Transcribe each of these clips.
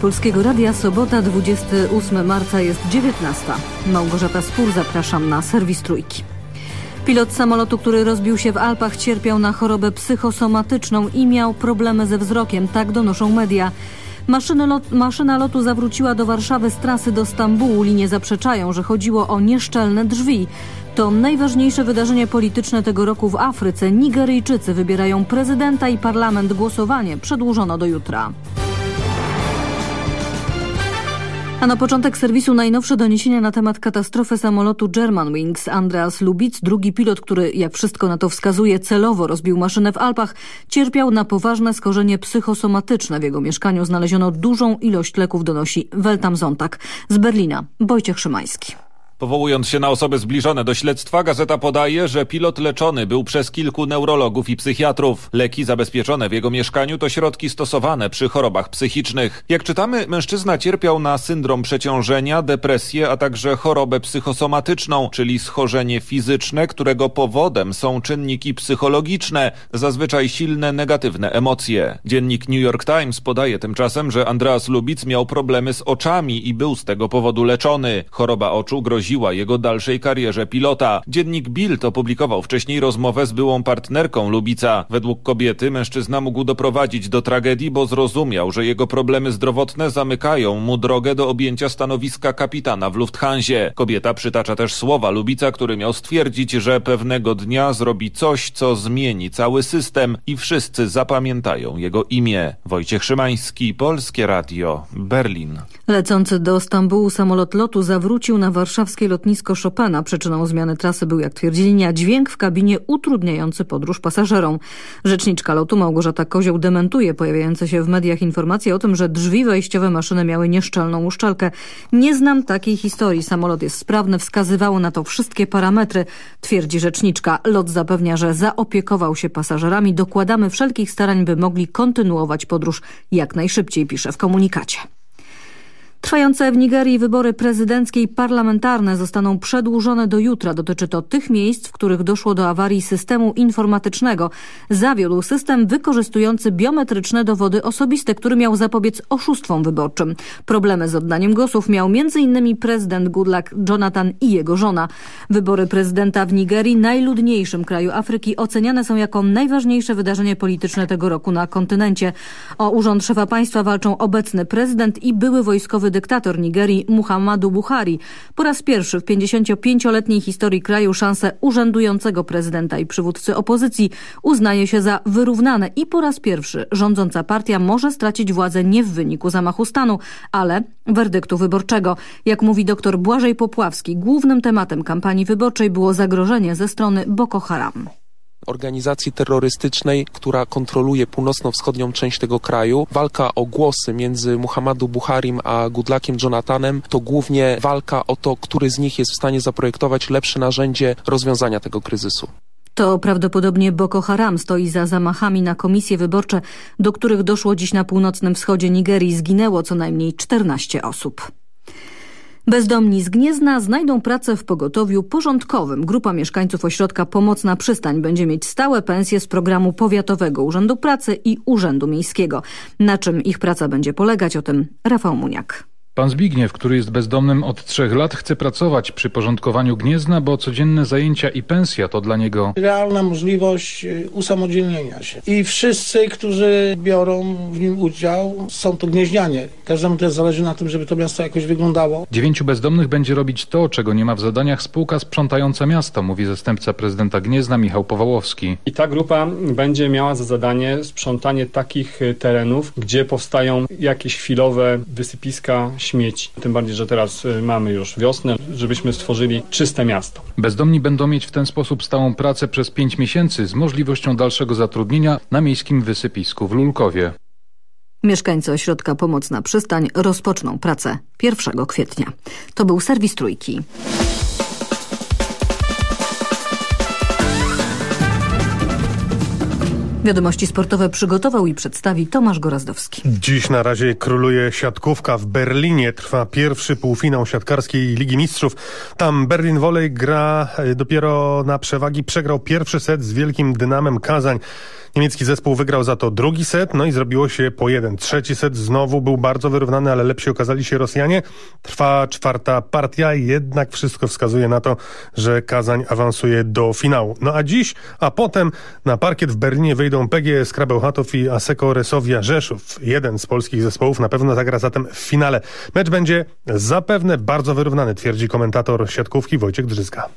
Polskiego Radia, sobota 28 marca jest 19. Małgorzata Spór, zapraszam na serwis Trójki. Pilot samolotu, który rozbił się w Alpach, cierpiał na chorobę psychosomatyczną i miał problemy ze wzrokiem, tak donoszą media. Lot, maszyna lotu zawróciła do Warszawy z trasy do Stambułu. Linie zaprzeczają, że chodziło o nieszczelne drzwi. To najważniejsze wydarzenie polityczne tego roku w Afryce. Nigeryjczycy wybierają prezydenta i parlament. Głosowanie przedłużono do jutra. A na początek serwisu najnowsze doniesienia na temat katastrofy samolotu Germanwings. Andreas Lubitz, drugi pilot, który jak wszystko na to wskazuje celowo rozbił maszynę w Alpach, cierpiał na poważne skorzenie psychosomatyczne. W jego mieszkaniu znaleziono dużą ilość leków, donosi Weltam Zontak. Z Berlina Wojciech Szymański. Powołując się na osoby zbliżone do śledztwa, gazeta podaje, że pilot leczony był przez kilku neurologów i psychiatrów. Leki zabezpieczone w jego mieszkaniu to środki stosowane przy chorobach psychicznych. Jak czytamy, mężczyzna cierpiał na syndrom przeciążenia, depresję, a także chorobę psychosomatyczną, czyli schorzenie fizyczne, którego powodem są czynniki psychologiczne, zazwyczaj silne negatywne emocje. Dziennik New York Times podaje tymczasem, że Andreas Lubic miał problemy z oczami i był z tego powodu leczony. Choroba oczu grozi groziła jego dalszej karierze pilota. Dziennik Bild opublikował wcześniej rozmowę z byłą partnerką Lubica. Według kobiety mężczyzna mógł doprowadzić do tragedii, bo zrozumiał, że jego problemy zdrowotne zamykają mu drogę do objęcia stanowiska kapitana w Lufthansie. Kobieta przytacza też słowa Lubica, który miał stwierdzić, że pewnego dnia zrobi coś, co zmieni cały system i wszyscy zapamiętają jego imię. Wojciech Szymański, Polskie Radio, Berlin. Lecący do Stambułu samolot lotu zawrócił na warszawskie warszawskie lotnisko Chopina. Przyczyną zmiany trasy był, jak twierdzili, dźwięk w kabinie utrudniający podróż pasażerom. Rzeczniczka lotu Małgorzata Kozioł dementuje pojawiające się w mediach informacje o tym, że drzwi wejściowe maszyny miały nieszczelną uszczelkę. Nie znam takiej historii. Samolot jest sprawny, wskazywało na to wszystkie parametry, twierdzi rzeczniczka. Lot zapewnia, że zaopiekował się pasażerami. Dokładamy wszelkich starań, by mogli kontynuować podróż jak najszybciej, pisze w komunikacie. Trwające w Nigerii wybory prezydenckie i parlamentarne zostaną przedłużone do jutra. Dotyczy to tych miejsc, w których doszło do awarii systemu informatycznego. Zawiódł system wykorzystujący biometryczne dowody osobiste, który miał zapobiec oszustwom wyborczym. Problemy z oddaniem głosów miał m.in. prezydent Goodluck Jonathan i jego żona. Wybory prezydenta w Nigerii, najludniejszym kraju Afryki, oceniane są jako najważniejsze wydarzenie polityczne tego roku na kontynencie. O urząd szefa państwa walczą obecny prezydent i były wojskowy dyktator Nigerii Muhammadu Buhari. Po raz pierwszy w 55-letniej historii kraju szansę urzędującego prezydenta i przywódcy opozycji uznaje się za wyrównane i po raz pierwszy rządząca partia może stracić władzę nie w wyniku zamachu stanu, ale werdyktu wyborczego. Jak mówi dr Błażej Popławski, głównym tematem kampanii wyborczej było zagrożenie ze strony Boko Haram organizacji terrorystycznej, która kontroluje północno-wschodnią część tego kraju. Walka o głosy między Muhammadu Buharim a Goodluckiem Jonathanem to głównie walka o to, który z nich jest w stanie zaprojektować lepsze narzędzie rozwiązania tego kryzysu. To prawdopodobnie Boko Haram stoi za zamachami na komisje wyborcze, do których doszło dziś na północnym wschodzie Nigerii. Zginęło co najmniej 14 osób. Bezdomni z Gniezna znajdą pracę w pogotowiu porządkowym. Grupa mieszkańców ośrodka Pomocna Przystań będzie mieć stałe pensje z programu Powiatowego Urzędu Pracy i Urzędu Miejskiego. Na czym ich praca będzie polegać, o tym Rafał Muniak. Pan Zbigniew, który jest bezdomnym od trzech lat, chce pracować przy porządkowaniu Gniezna, bo codzienne zajęcia i pensja to dla niego realna możliwość y, usamodzielnienia się. I wszyscy, którzy biorą w nim udział, są to gnieźnianie. Każdemu też zależy na tym, żeby to miasto jakoś wyglądało. Dziewięciu bezdomnych będzie robić to, czego nie ma w zadaniach spółka sprzątająca miasto, mówi zastępca prezydenta Gniezna Michał Powałowski. I ta grupa będzie miała za zadanie sprzątanie takich terenów, gdzie powstają jakieś chwilowe wysypiska śmieci. Tym bardziej, że teraz y, mamy już wiosnę, żebyśmy stworzyli czyste miasto. Bezdomni będą mieć w ten sposób stałą pracę przez 5 miesięcy z możliwością dalszego zatrudnienia na miejskim wysypisku w Lulkowie. Mieszkańcy ośrodka Pomocna Przystań rozpoczną pracę 1 kwietnia. To był serwis Trójki. Wiadomości sportowe przygotował i przedstawi Tomasz Gorazdowski. Dziś na razie króluje siatkówka. W Berlinie trwa pierwszy półfinał siatkarskiej Ligi Mistrzów. Tam Berlin Volley gra e, dopiero na przewagi. Przegrał pierwszy set z Wielkim Dynamem Kazań. Niemiecki zespół wygrał za to drugi set, no i zrobiło się po jeden. Trzeci set znowu był bardzo wyrównany, ale lepsi okazali się Rosjanie. Trwa czwarta partia, jednak wszystko wskazuje na to, że Kazań awansuje do finału. No a dziś, a potem na parkiet w Berlinie wyjdą PGS Krabełchatow i Aseko Resowia Rzeszów. Jeden z polskich zespołów na pewno zagra zatem w finale. Mecz będzie zapewne bardzo wyrównany, twierdzi komentator siatkówki Wojciech Drzyska.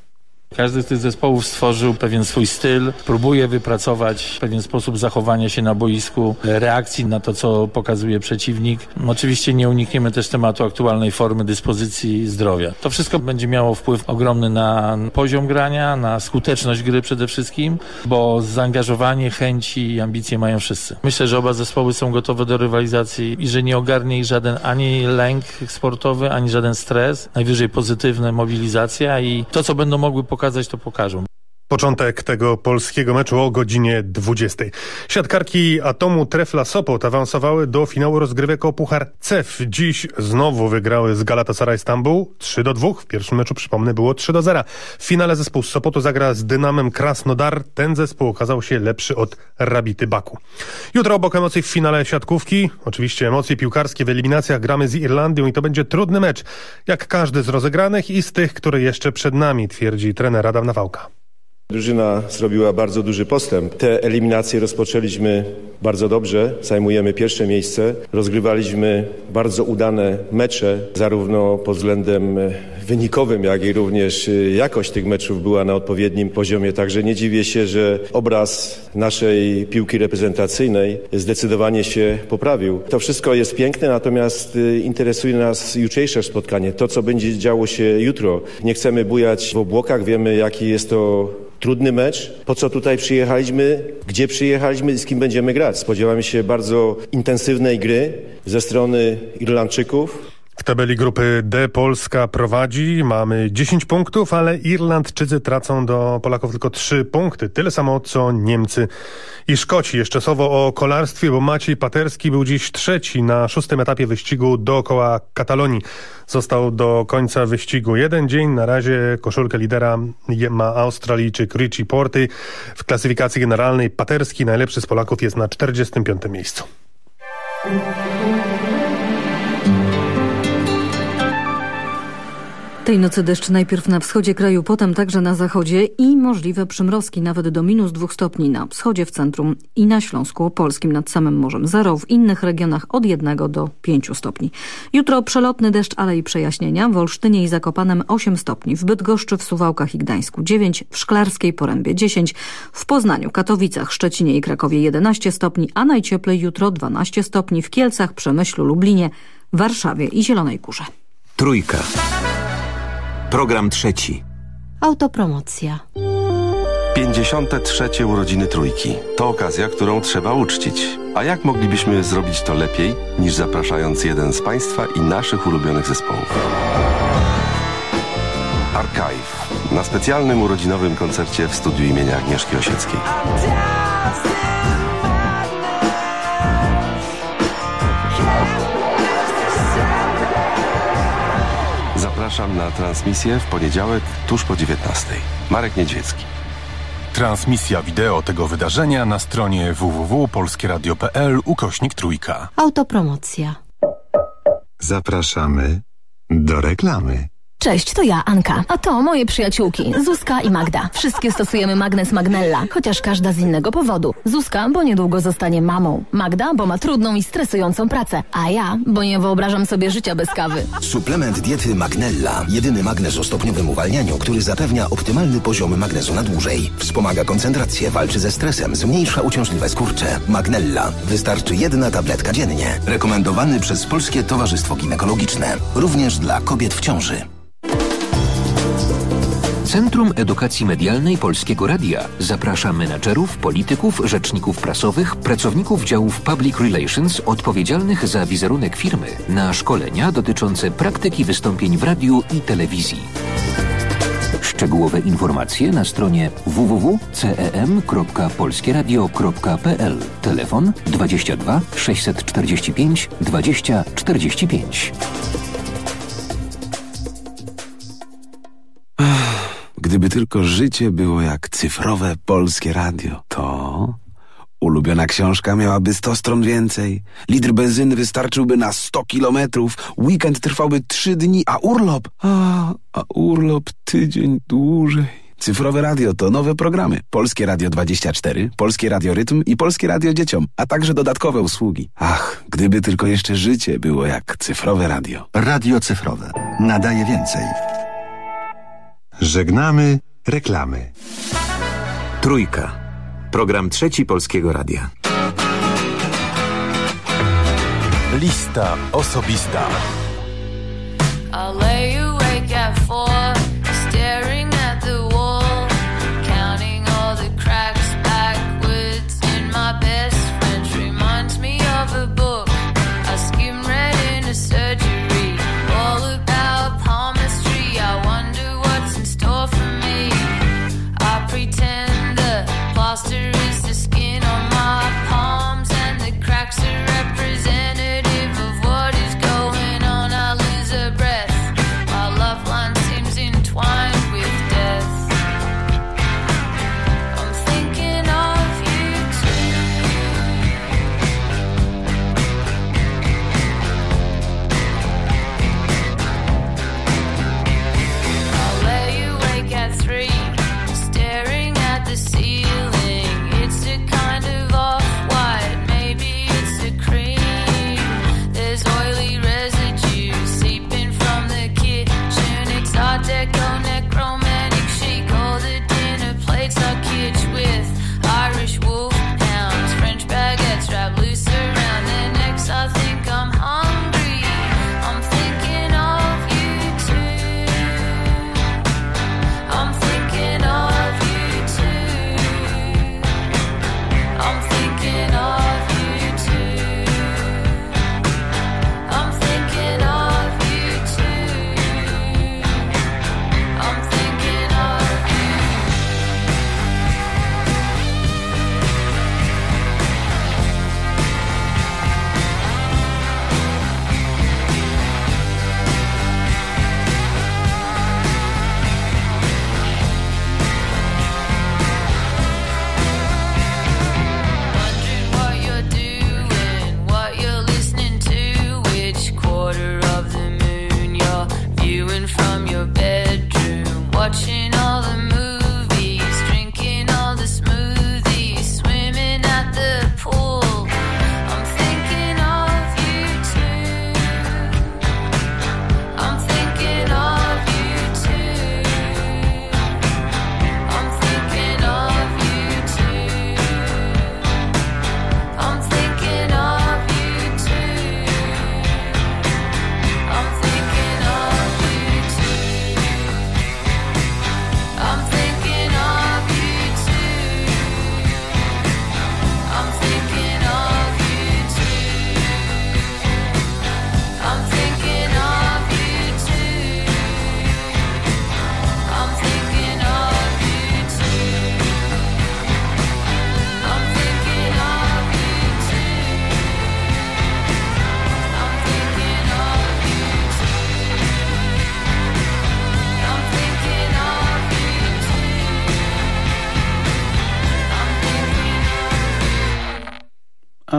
Każdy z tych zespołów stworzył pewien swój styl, próbuje wypracować pewien sposób zachowania się na boisku, reakcji na to, co pokazuje przeciwnik. Oczywiście nie unikniemy też tematu aktualnej formy dyspozycji zdrowia. To wszystko będzie miało wpływ ogromny na poziom grania, na skuteczność gry przede wszystkim, bo zaangażowanie, chęci i ambicje mają wszyscy. Myślę, że oba zespoły są gotowe do rywalizacji i że nie ogarnie ich żaden ani lęk sportowy, ani żaden stres, najwyżej pozytywna mobilizacja i to, co będą mogły pokazać pokazać, to pokażą. Początek tego polskiego meczu o godzinie 20. Siatkarki Atomu Trefla Sopot awansowały do finału rozgrywek o Puchar CEF. Dziś znowu wygrały z Galatasaray Stambuł 3 do 2. W pierwszym meczu, przypomnę, było 3 do 0. W finale zespół z Sopotu zagra z Dynamem Krasnodar. Ten zespół okazał się lepszy od Rabity Baku. Jutro obok emocji w finale siatkówki. Oczywiście emocje piłkarskie w eliminacjach gramy z Irlandią i to będzie trudny mecz. Jak każdy z rozegranych i z tych, które jeszcze przed nami, twierdzi trener Adam Nawałka. Drużyna zrobiła bardzo duży postęp. Te eliminacje rozpoczęliśmy bardzo dobrze. Zajmujemy pierwsze miejsce. Rozgrywaliśmy bardzo udane mecze, zarówno pod względem wynikowym, jak i również jakość tych meczów była na odpowiednim poziomie. Także nie dziwię się, że obraz naszej piłki reprezentacyjnej zdecydowanie się poprawił. To wszystko jest piękne, natomiast interesuje nas jutrzejsze spotkanie. To, co będzie działo się jutro. Nie chcemy bujać w obłokach. Wiemy, jaki jest to trudny mecz. Po co tutaj przyjechaliśmy, gdzie przyjechaliśmy i z kim będziemy grać. Spodziewamy się bardzo intensywnej gry ze strony Irlandczyków. W tabeli grupy D Polska prowadzi. Mamy 10 punktów, ale Irlandczycy tracą do Polaków tylko 3 punkty. Tyle samo co Niemcy i Szkoci. Jeszcze słowo o kolarstwie, bo Maciej Paterski był dziś trzeci na szóstym etapie wyścigu dookoła Katalonii. Został do końca wyścigu jeden dzień. Na razie koszulkę lidera ma Australijczyk Richie Porty. W klasyfikacji generalnej Paterski, najlepszy z Polaków, jest na 45. miejscu. Tej nocy deszcz najpierw na wschodzie kraju, potem także na zachodzie i możliwe przymrozki nawet do minus dwóch stopni na wschodzie, w centrum i na Śląsku Opolskim nad samym Morzem Zero, w innych regionach od jednego do pięciu stopni. Jutro przelotny deszcz, ale i przejaśnienia. W Olsztynie i Zakopanem 8 stopni, w Bydgoszczy, w Suwałkach i Gdańsku 9, w Szklarskiej Porębie 10, w Poznaniu, Katowicach, Szczecinie i Krakowie 11 stopni, a najcieplej jutro 12 stopni w Kielcach, Przemyślu, Lublinie, Warszawie i Zielonej Górze. Trójka. Program trzeci. Autopromocja. 53. urodziny Trójki. To okazja, którą trzeba uczcić. A jak moglibyśmy zrobić to lepiej, niż zapraszając jeden z Państwa i naszych ulubionych zespołów? Archive. Na specjalnym urodzinowym koncercie w studiu imienia Agnieszki Osieckiej. Zapraszam na transmisję w poniedziałek tuż po 19. Marek Niedźwiecki. Transmisja wideo tego wydarzenia na stronie www.polskieradio.pl ukośnik trójka. Autopromocja. Zapraszamy do reklamy. Cześć, to ja, Anka. A to moje przyjaciółki, Zuzka i Magda. Wszystkie stosujemy magnes Magnella, chociaż każda z innego powodu. Zuzka, bo niedługo zostanie mamą. Magda, bo ma trudną i stresującą pracę. A ja, bo nie wyobrażam sobie życia bez kawy. Suplement diety Magnella. Jedyny magnes o stopniowym uwalnianiu, który zapewnia optymalny poziom magnezu na dłużej. Wspomaga koncentrację, walczy ze stresem, zmniejsza uciążliwe skurcze. Magnella. Wystarczy jedna tabletka dziennie. Rekomendowany przez Polskie Towarzystwo Ginekologiczne. Również dla kobiet w ciąży. Centrum Edukacji Medialnej Polskiego Radia zaprasza menadżerów, polityków, rzeczników prasowych, pracowników działów Public Relations odpowiedzialnych za wizerunek firmy na szkolenia dotyczące praktyki wystąpień w radiu i telewizji. Szczegółowe informacje na stronie www.cem.polskieradio.pl Telefon 22 645 20 45. Gdyby tylko życie było jak cyfrowe polskie radio, to ulubiona książka miałaby 100 stron więcej, litr benzyny wystarczyłby na 100 kilometrów, weekend trwałby 3 dni, a urlop, a, a urlop tydzień dłużej. Cyfrowe radio to nowe programy. Polskie Radio 24, Polskie Radio Rytm i Polskie Radio Dzieciom, a także dodatkowe usługi. Ach, gdyby tylko jeszcze życie było jak cyfrowe radio. Radio cyfrowe. Nadaje więcej. Żegnamy reklamy. Trójka. Program trzeci Polskiego Radia. Lista osobista.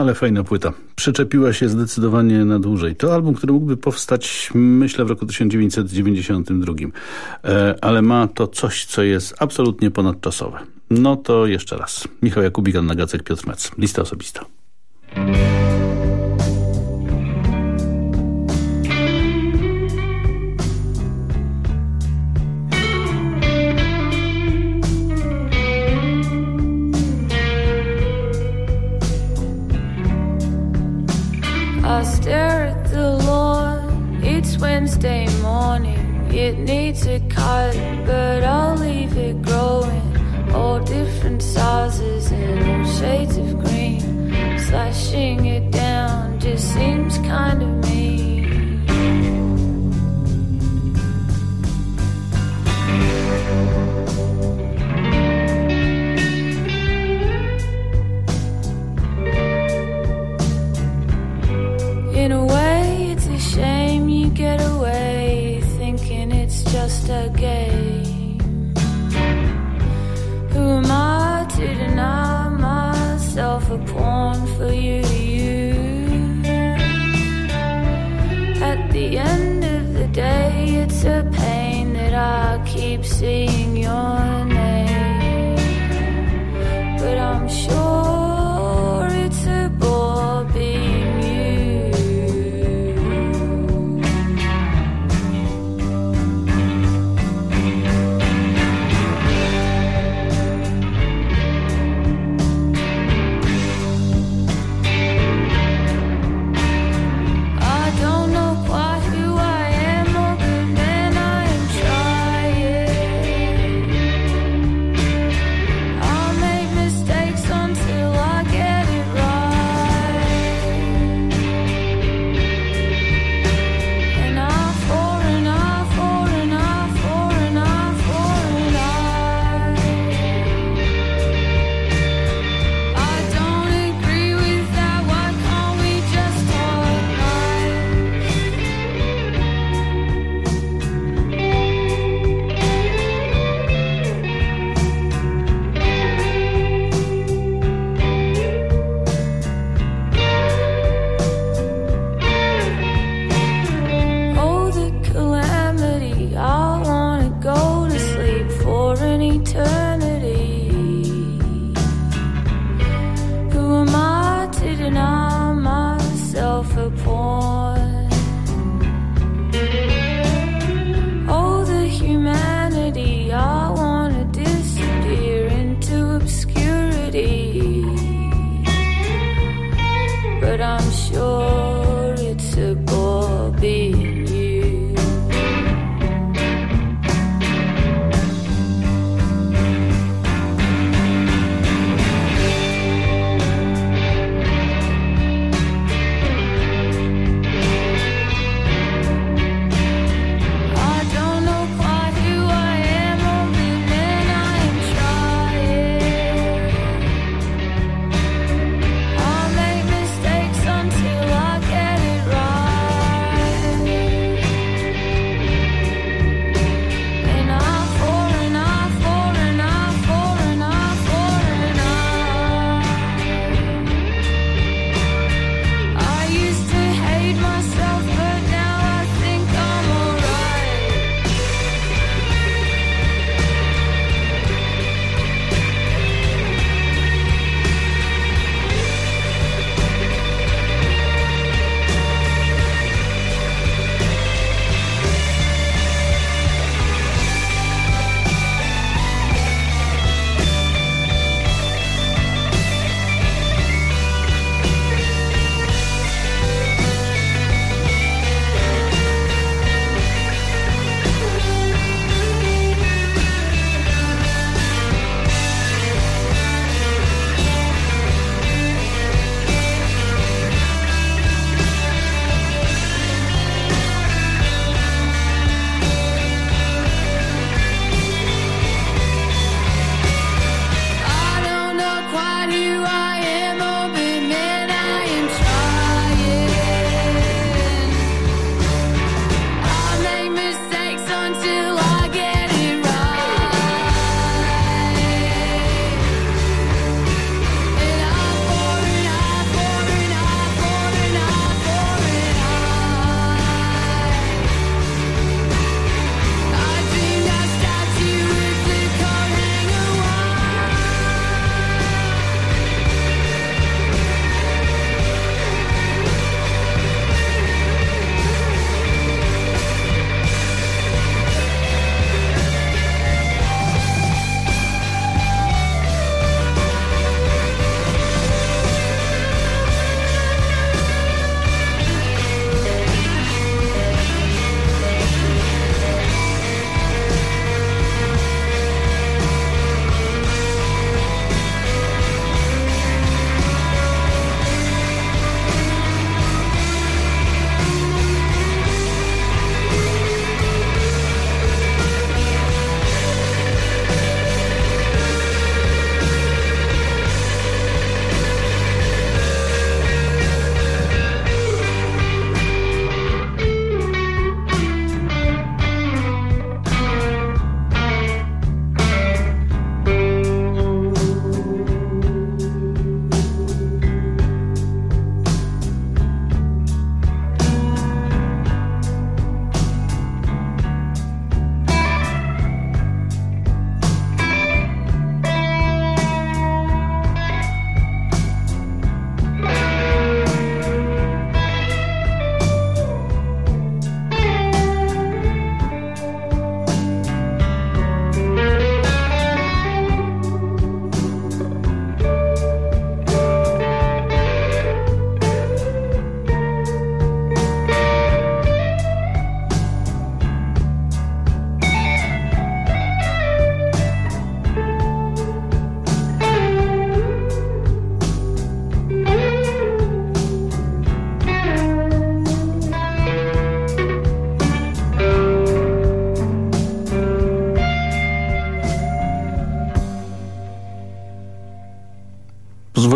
Ale fajna płyta. Przyczepiła się zdecydowanie na dłużej. To album, który mógłby powstać, myślę, w roku 1992. E, ale ma to coś, co jest absolutnie ponadczasowe. No to jeszcze raz. Michał Jakubik, Anna Gacek, Piotr Mec. Lista osobista. It needs a cut, but I'll leave it growing. All different sizes and all shades of green. Slashing it down just seems kind of mean. In a way, it's a shame you get away just a game. Who am I to deny myself a pawn for you? At the end of the day, it's a pain that I keep seeing your name.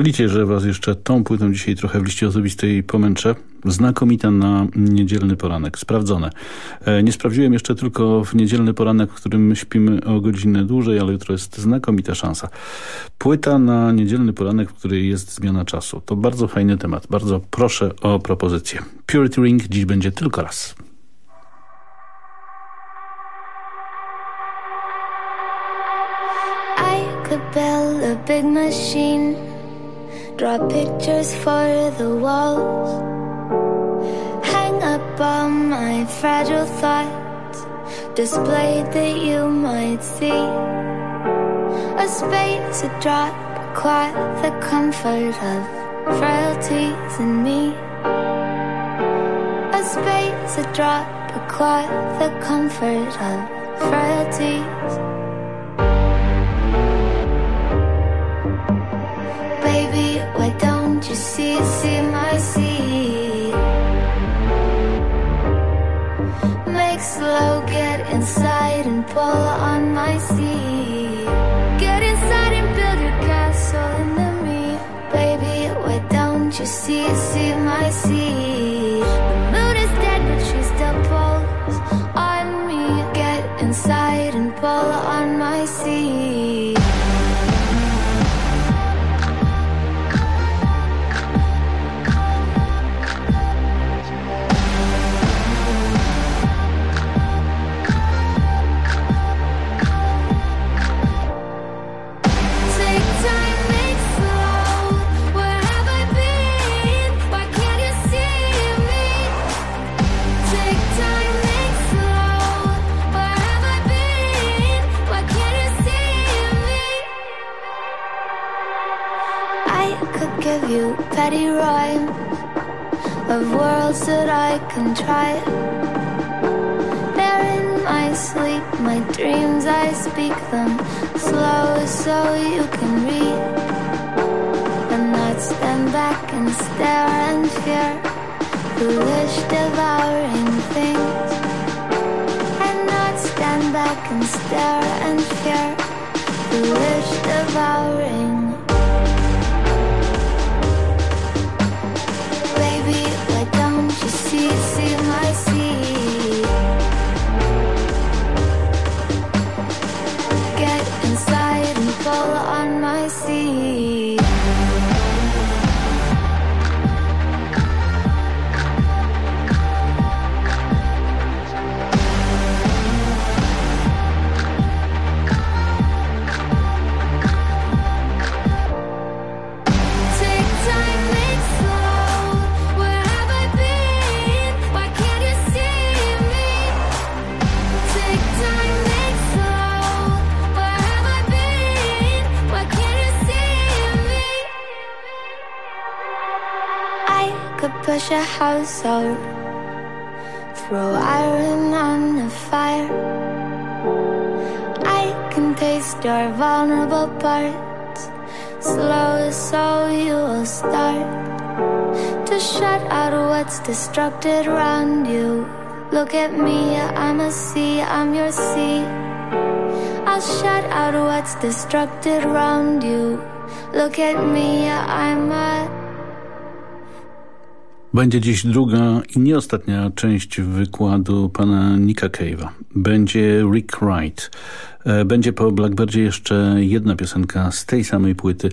Pozwolicie, że was jeszcze tą płytą dzisiaj trochę w liście osobistej pomęczę. Znakomita na niedzielny poranek. Sprawdzone. E, nie sprawdziłem jeszcze tylko w niedzielny poranek, w którym śpimy o godzinę dłużej, ale jutro jest znakomita szansa. Płyta na niedzielny poranek, w której jest zmiana czasu. To bardzo fajny temat. Bardzo proszę o propozycję. Purity Ring dziś będzie tylko raz. I could build a big machine, draw pictures for the walls, hang up all my fragile thoughts, displayed that you might see. A space, a drop, quite the comfort of frailties in me. A space, a drop, quite the comfort of frailties. Don't you see, see my seed? Make slow, get inside and pull on my seat. Get inside and build your castle into me. Baby, why don't you see, see my seed? So you will start to shut out what's destructed around you. Look at me, I'm a sea, I'm your sea. I'll shut out what's destructed around you. Look at me, I'm a Będzie dziś druga i nie ostatnia część wykładu pana Nicka Cave'a. Będzie Rick Wright. E, Będzie po Blackbirdzie jeszcze jedna piosenka z tej samej płyty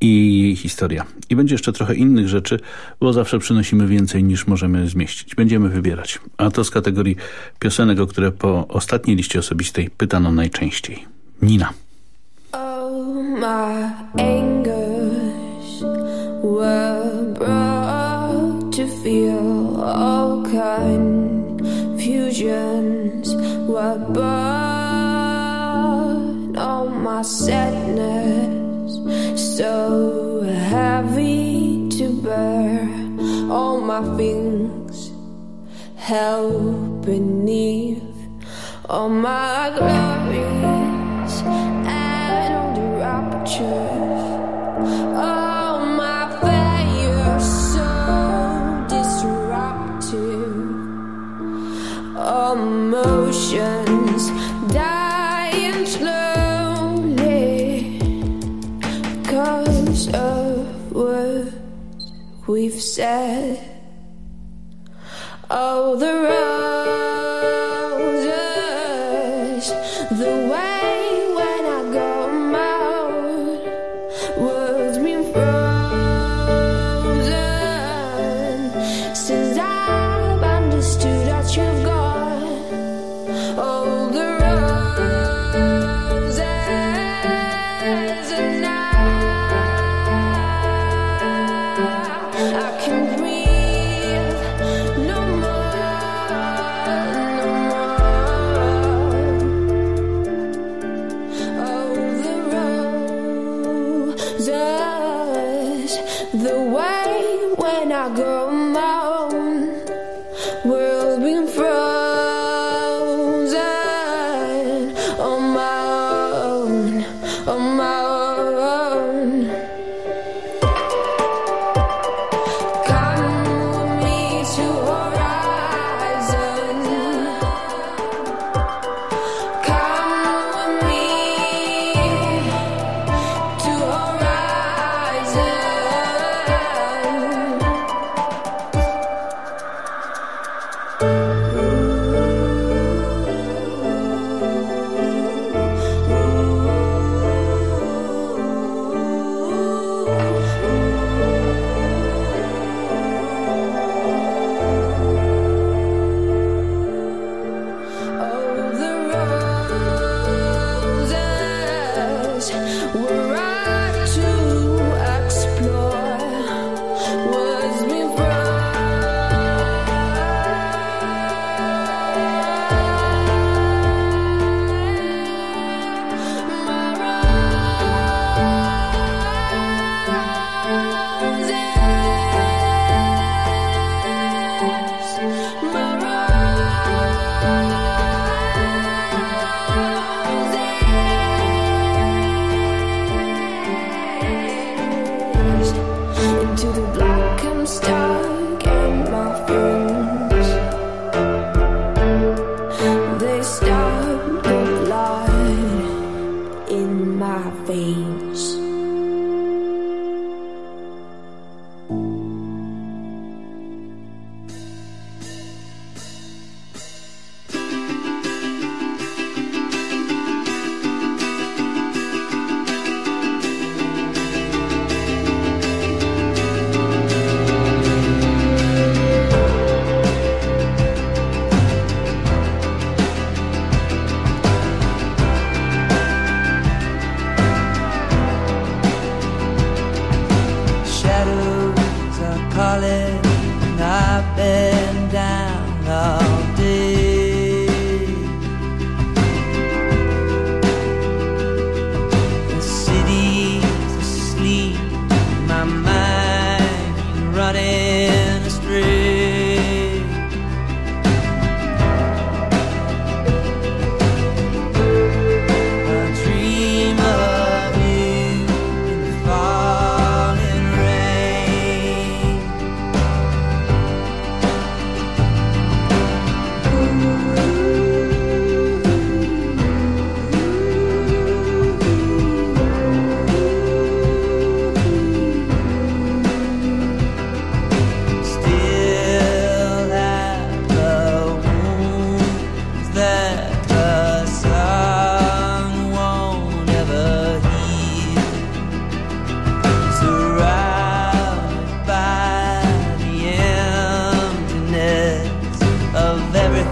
i jej historia. I będzie jeszcze trochę innych rzeczy, bo zawsze przynosimy więcej niż możemy zmieścić. Będziemy wybierać. A to z kategorii piosenek, o które po ostatniej liście osobistej pytano najczęściej. Nina. Oh, my were brought to feel all were born. All my sadness so heavy to bear. All my things held beneath all my glories and all the raptures. All my failures so disruptive. Dying we've said. Oh, the roses,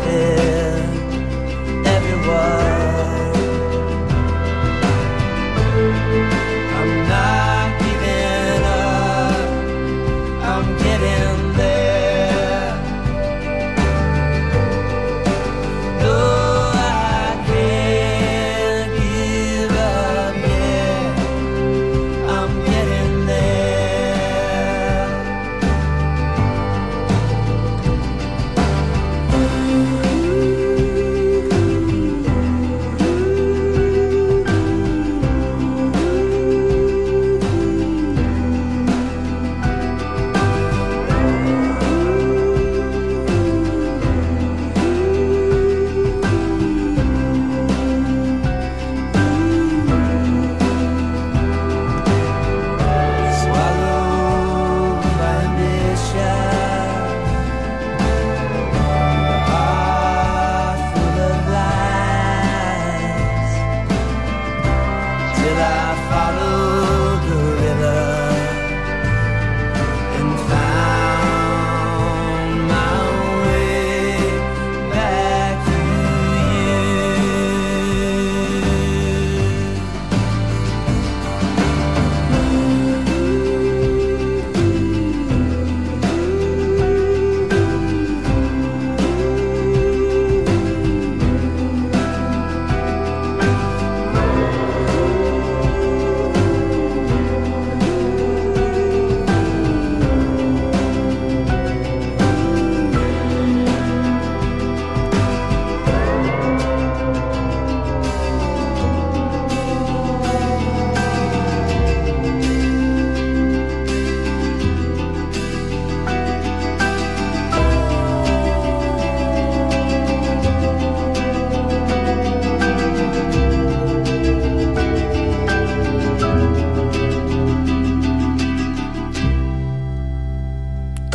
it.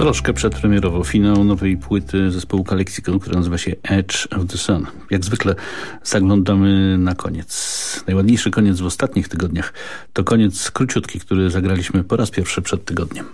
Troszkę przedpremierowo finał nowej płyty zespołu Kalexicon, która nazywa się Edge of the Sun. Jak zwykle zaglądamy na koniec. Najładniejszy koniec w ostatnich tygodniach to koniec króciutki, który zagraliśmy po raz pierwszy przed tygodniem.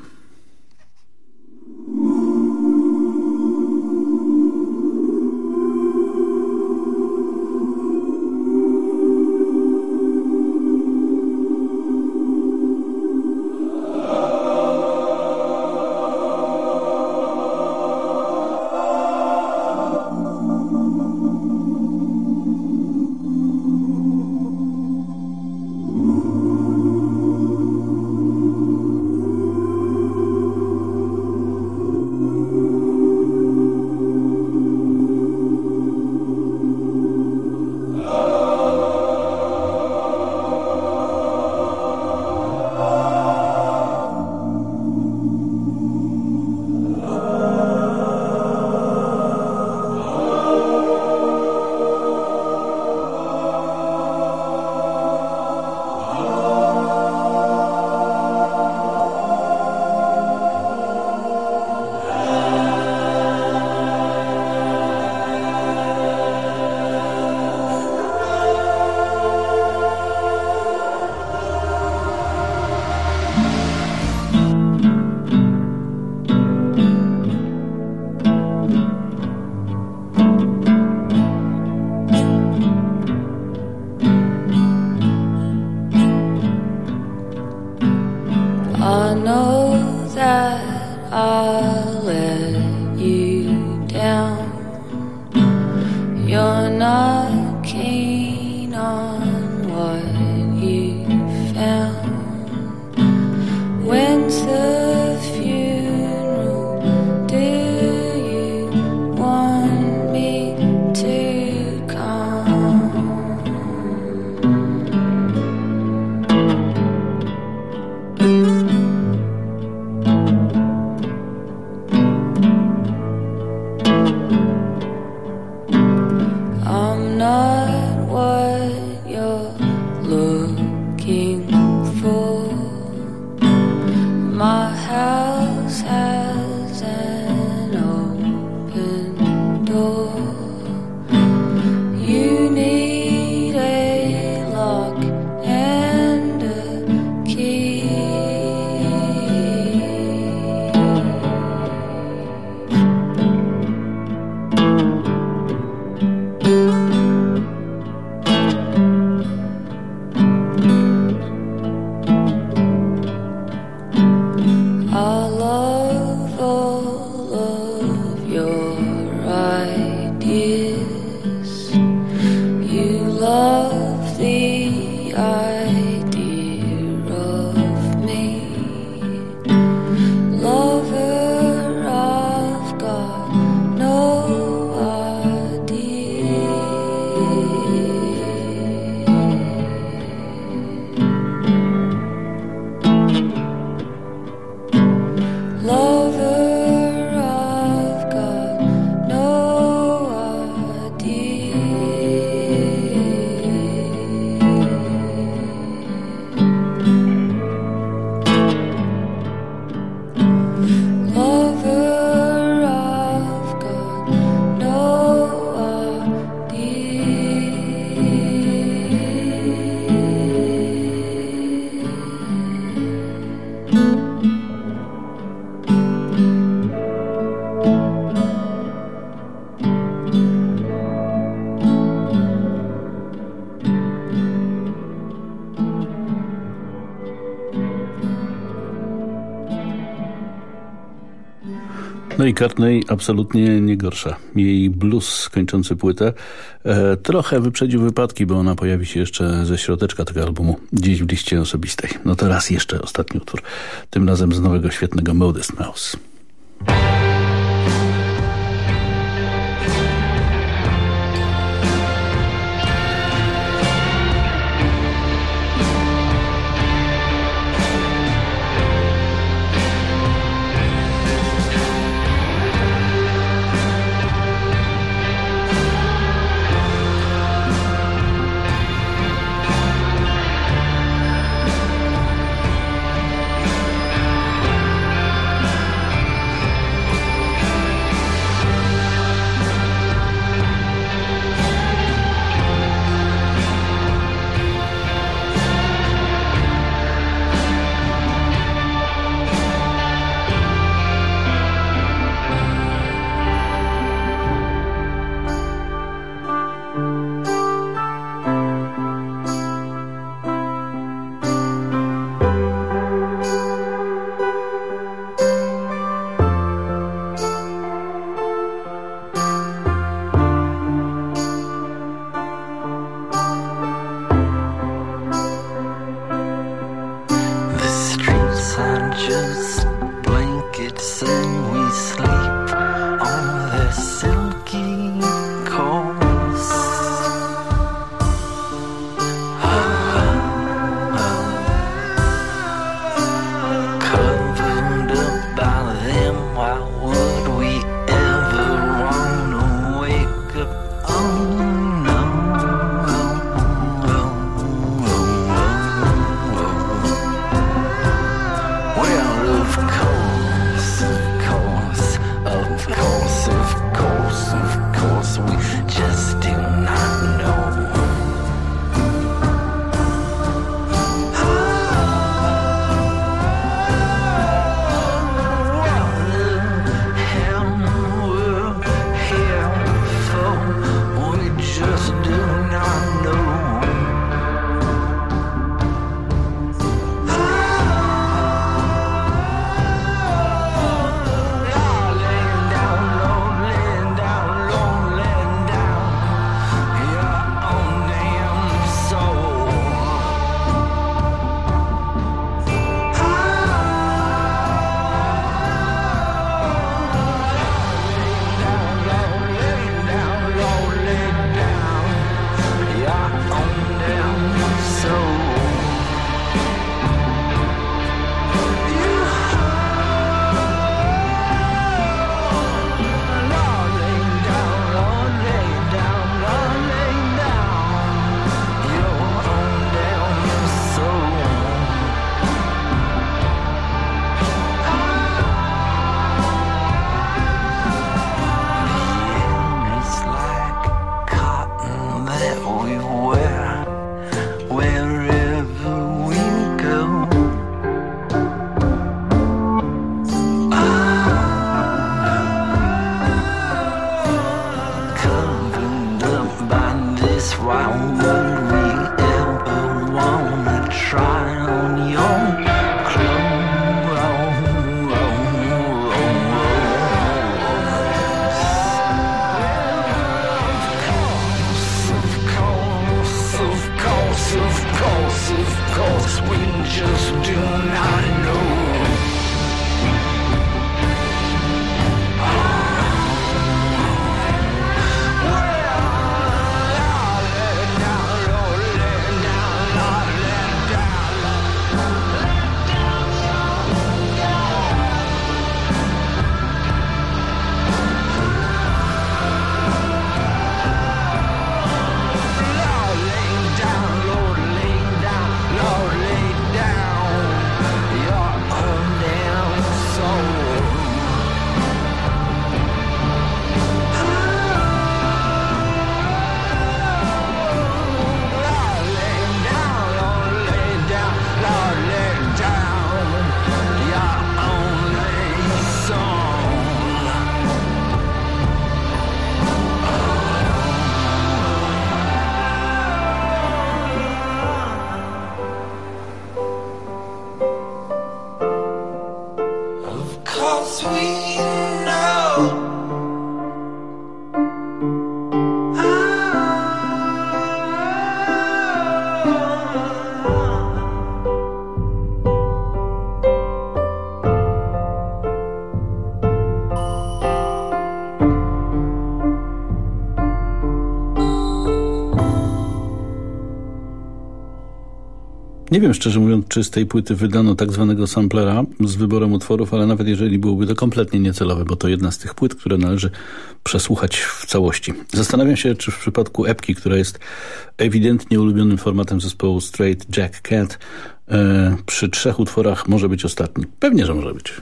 I Courtney absolutnie nie gorsza. Jej blues kończący płytę e, trochę wyprzedził wypadki, bo ona pojawi się jeszcze ze środeczka tego albumu dziś w liście osobistej. No to raz jeszcze ostatni utwór. Tym razem z nowego świetnego Modest Mouse. Nie wiem szczerze mówiąc, czy z tej płyty wydano tak zwanego samplera z wyborem utworów, ale nawet jeżeli byłoby to kompletnie niecelowe, bo to jedna z tych płyt, które należy przesłuchać w całości. Zastanawiam się, czy w przypadku epki, która jest ewidentnie ulubionym formatem zespołu Straight Jack Cat, e, przy trzech utworach może być ostatni. Pewnie, że może być.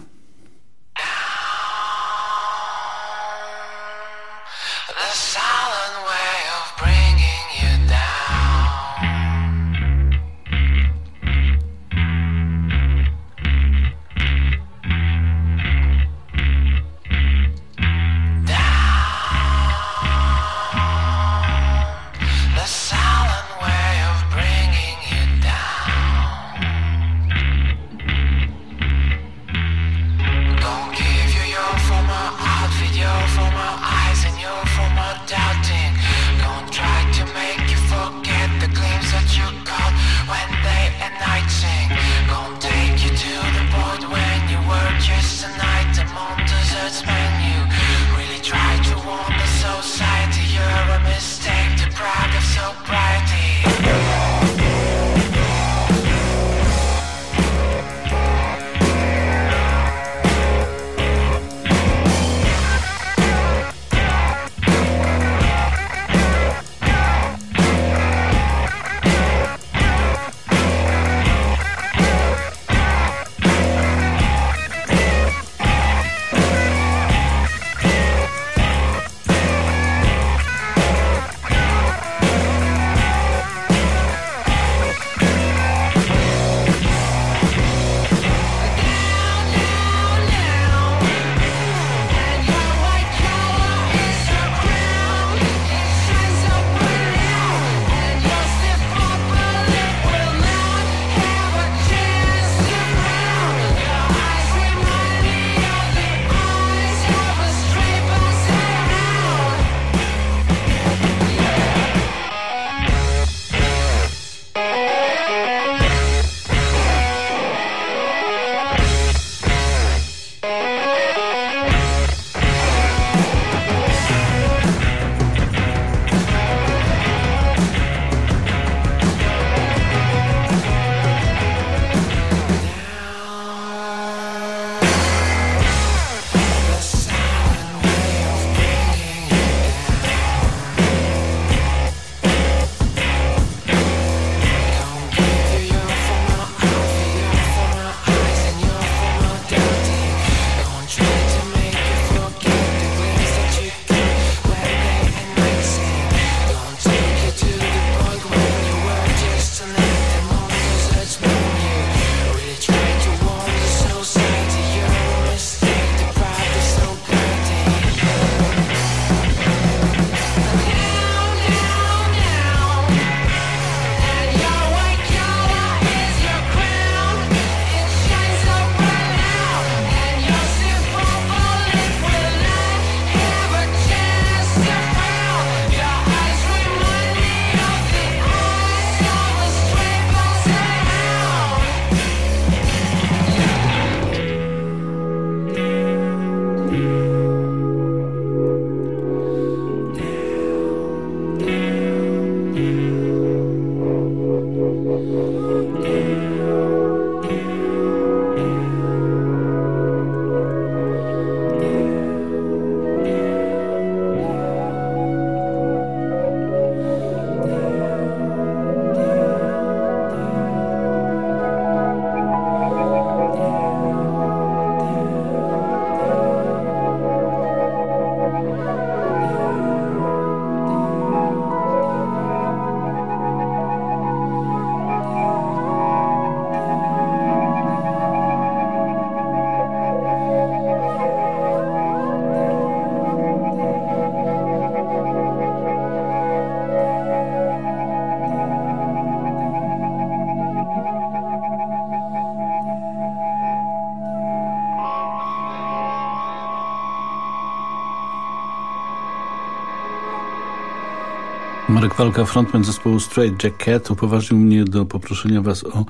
Walka, frontman zespołu Straight Jacket, upoważnił mnie do poproszenia Was o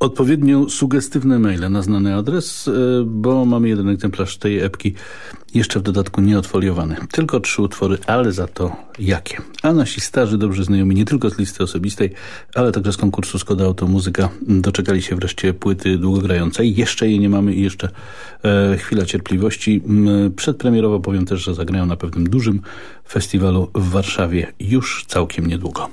odpowiednio sugestywne maile na znany adres, e, bo mamy jeden egzemplarz tej epki, jeszcze w dodatku nieodfoliowany. Tylko trzy utwory, ale za to jakie. A nasi starzy, dobrze znajomi nie tylko z listy osobistej, ale także z konkursu Skoda Automuzyka doczekali się wreszcie płyty długogrającej. Jeszcze jej nie mamy i jeszcze e, chwila cierpliwości. Przedpremierowo powiem też, że zagrają na pewnym dużym festiwalu w Warszawie już całkiem niedługo.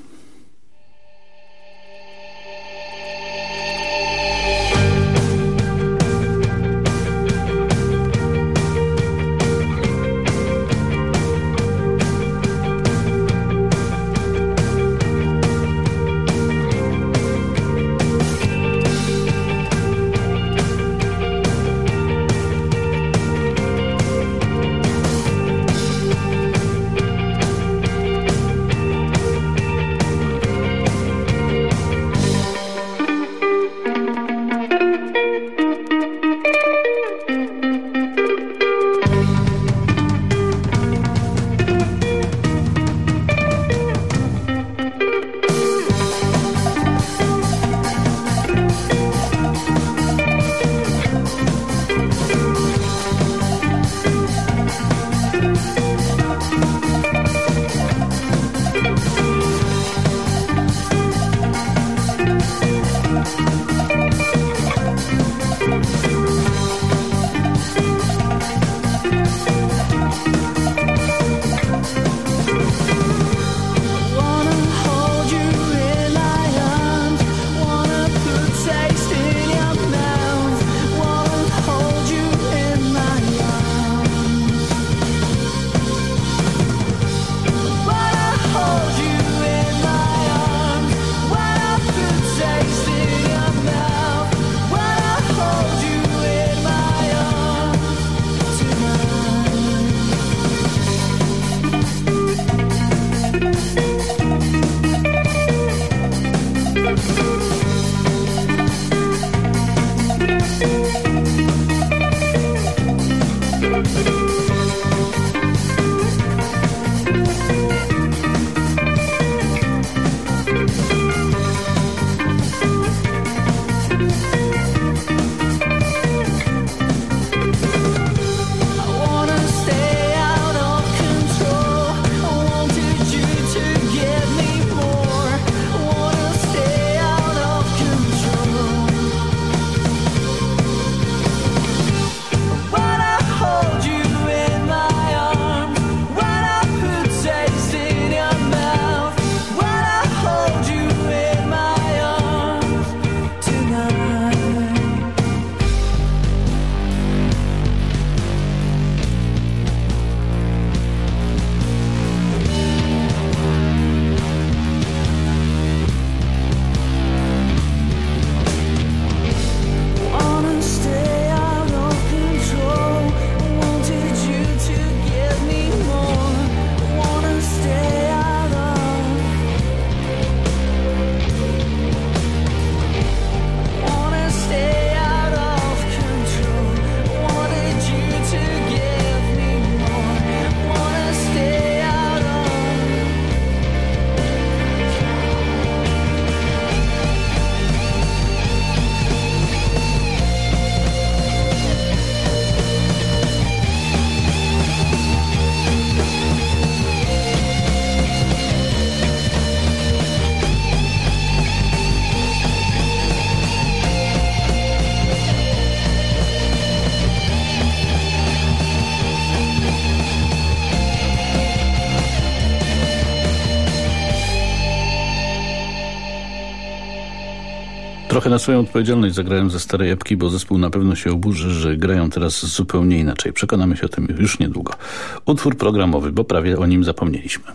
Trochę na swoją odpowiedzialność zagrałem ze starej epki, bo zespół na pewno się oburzy, że grają teraz zupełnie inaczej. Przekonamy się o tym już niedługo. Utwór programowy, bo prawie o nim zapomnieliśmy.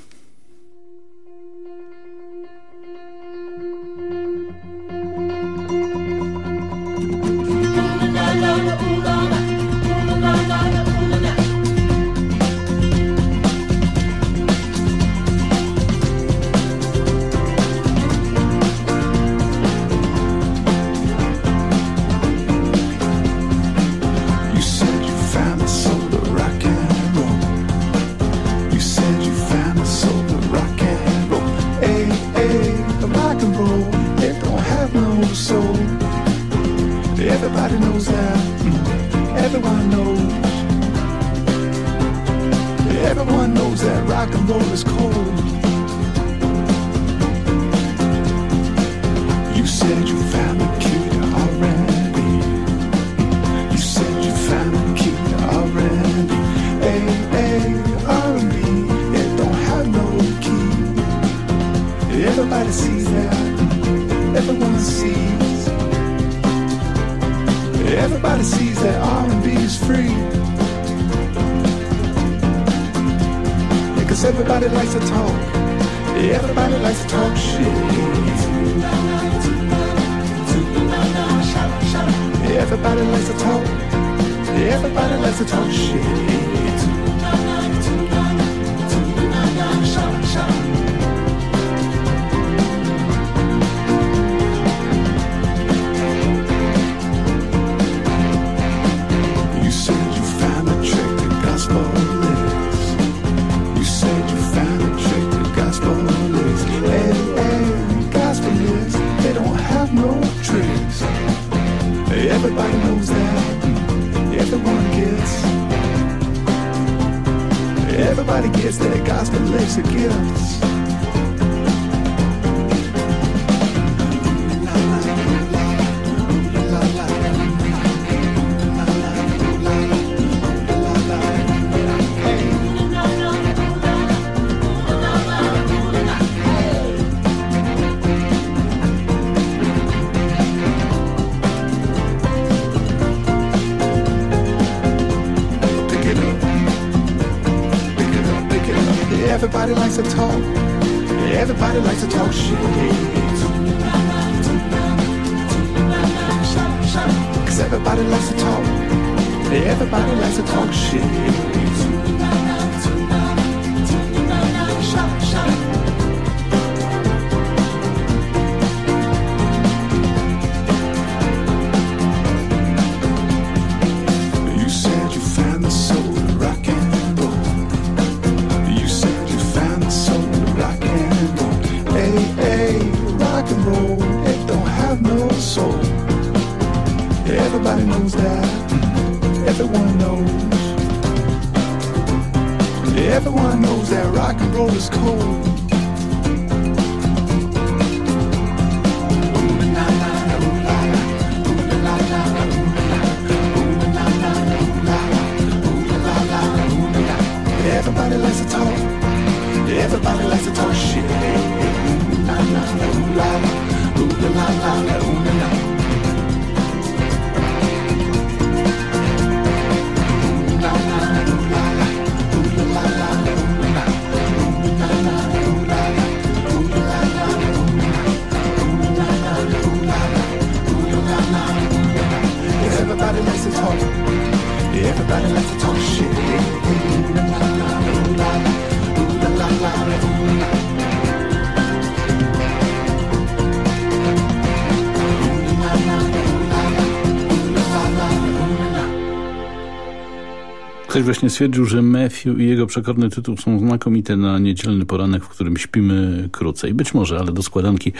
Ktoś właśnie stwierdził, że Matthew i jego przekorny tytuł są znakomite na niedzielny poranek, w którym śpimy krócej. Być może, ale do składanki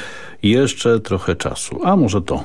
jeszcze trochę czasu. A może to...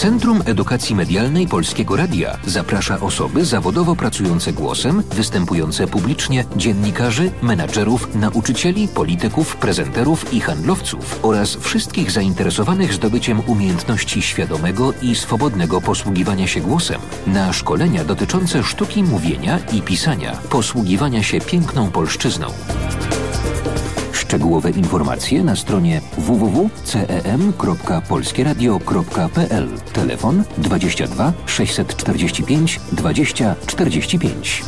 Centrum Edukacji Medialnej Polskiego Radia zaprasza osoby zawodowo pracujące głosem, występujące publicznie, dziennikarzy, menadżerów, nauczycieli, polityków, prezenterów i handlowców oraz wszystkich zainteresowanych zdobyciem umiejętności świadomego i swobodnego posługiwania się głosem na szkolenia dotyczące sztuki mówienia i pisania, posługiwania się piękną polszczyzną. Szczegółowe informacje na stronie www.cem.polskieradio.pl Telefon 22 645 20 45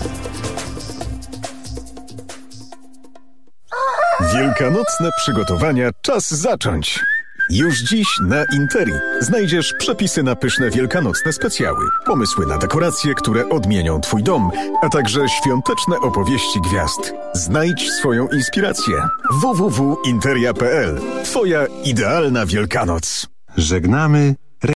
Wielkanocne przygotowania. Czas zacząć. Już dziś na Interi znajdziesz przepisy na pyszne wielkanocne specjały, pomysły na dekoracje, które odmienią Twój dom, a także świąteczne opowieści gwiazd. Znajdź swoją inspirację. www.interia.pl Twoja idealna Wielkanoc. Żegnamy